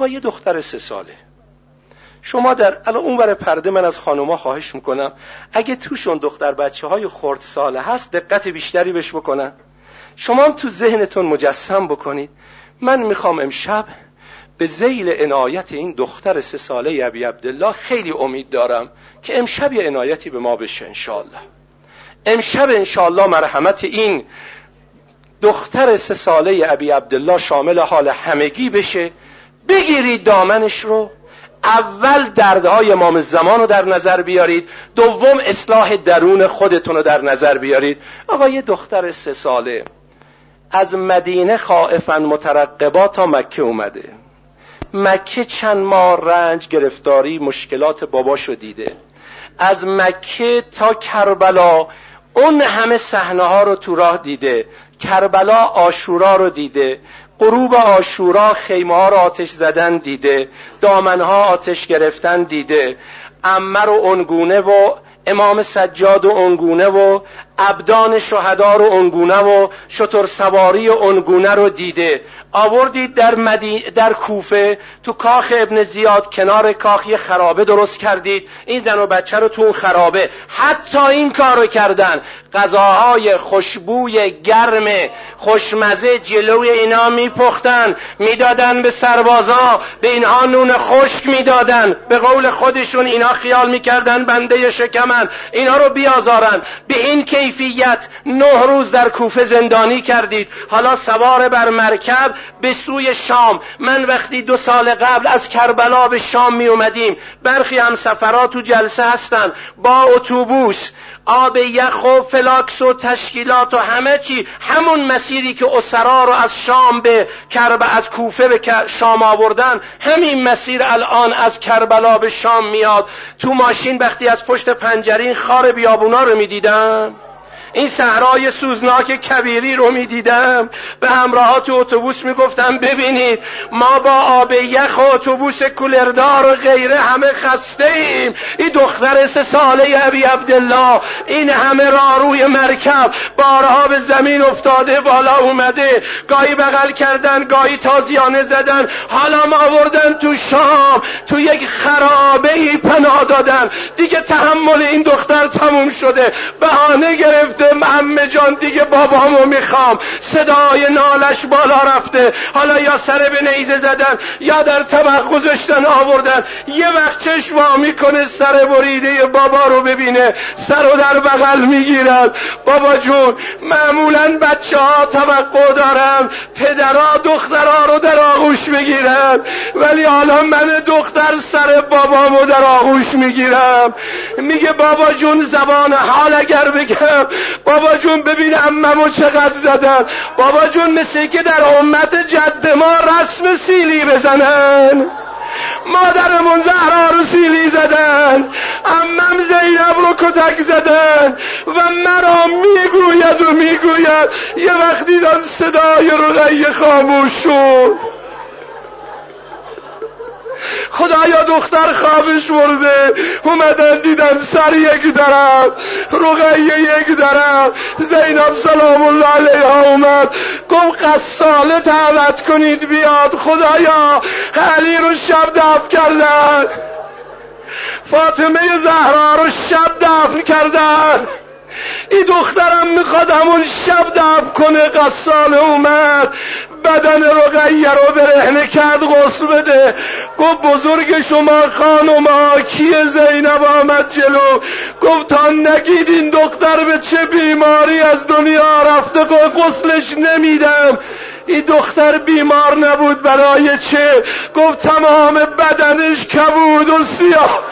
آقا یه دختر سه ساله. شما در الان اون ور پرده من از خانوما خواهش می‌کنم اگه توشون دختر بچه های خورد ساله هست دقت بیشتری بهش بکنن. شما هم تو ذهنتون مجسم بکنید. من می‌خوام امشب به زیل عنایت این دختر سه ساله ابی عبدالله خیلی امید دارم که امشب یه عنایتی به ما بشه انشالله امشب انشالله مرحمت این دختر سه ساله ابی عبدالله شامل حال همگی بشه. بگیرید دامنش رو. اول دردهای امام زمان رو در نظر بیارید. دوم اصلاح درون خودتون رو در نظر بیارید. آقا یه دختر سه ساله از مدینه خائفا مترقبا تا مکه اومده. مکه چند ماه رنج گرفتاری مشکلات باباشو دیده. از مکه تا کربلا اون همه صحنه ها رو تو راه دیده. کربلا آشورا رو دیده. غروب آشورا خیمه ها رو آتش زدن دیده دامنها آتش گرفتن دیده. امر و انگونه و امام سجاد و انگونه و ابدان شهدا رو اونگونه و شطر سواری اونگونه رو دیده. آوردید در, مدی... در کوفه تو کاخ ابن زیاد کنار کاخ یه خرابه درست کردید. این زن و بچه رو تو اون خرابه. حتی این کار رو کردن. غذاهای خوشبوی گرم خوشمزه جلوی اینا میپختن. می‌دادن به سربازا. به اینها نون خشک می‌دادن. به قول خودشون اینا خیال می‌کردن بنده شکمن. اینا رو بیازارن. به این کیفیت نه روز در کوفه زندانی کردید. حالا سوار بر مرکب به سوی شام. من وقتی دو سال قبل از کربلا به شام می اومدیم برخی هم سفرات و جلسه هستن. با اتوبوس آب یخ و فلاسک و تشکیلات و همه چی. همون مسیری که اسرا رو از شام به کرب از کوفه به شام آوردن همین مسیر الان از کربلا به شام میاد. تو ماشین وقتی از پشت پنجره این خار بیابونا رو می‌دیدم؟ این صحرای سوزناک کبیری رو می‌دیدم. به همراه تو اتوبوس می‌گفتم ببینید ما با آب یخ و اتوبوس کولردار و غیره همه خسته ایم این دختر سه ساله ابی عبدالله این همه را روی مرکب بارها به زمین افتاده بالا اومده. گاهی بغل کردن گاهی تازیانه زدن. حالا ما آوردن تو شام تو یک خرابه ای پناه دادن. دیگه تحمل این دختر تموم شده. بهانه گرفت. گفته جان دیگه بابامو می‌خوام. صدای نالش بالا رفته. حالا یا سر به نیزه زدن یا در طبق گذاشتن آوردن. یه وقت چشم می‌کنه سر بریده بابا رو ببینه. سر رو در بغل می‌گیرد. بابا جون معمولا بچه ها توقع دارن پدرها دخترها رو در آغوش می‌گیرن ولی حالا من دختر سر بابامو در آغوش می‌گیرم. میگه بابا جون زبان حال اگر بگم بابا جون ببین اممو چقدر زدن. بابا جون مثل که در امت جد ما رسم سیلی بزنن. مادرمون زهرا رو سیلی زدن. امم زینب رو کتک زدن. و مرا می‌گوید و می‌گوید یه وقتی دان صدای رو خاموش شد. خدایا دختر خوابش برده اومدن دیدن سر یک طرف رقیه یک طرف زینب سلام الله علیها اومد. گفت قصاله دعوت کنید بیاد خدایا. علی رو شب دفع کردن. فاطمه زهرا رو شب دفن کردن. این دخترم می‌خواد همون شب دف کنه قصال اومد. بدن رقیه رو برهنه کرد غسل بده. گفت بزرگ شما خانم کیه زینب آمد جلو؟ گفت تا نگید این دختر به چه بیماری از دنیا رفته غسلش نمیدم. این دختر بیمار نبود برای چه؟ گفت تمام بدنش کبود و سیاه.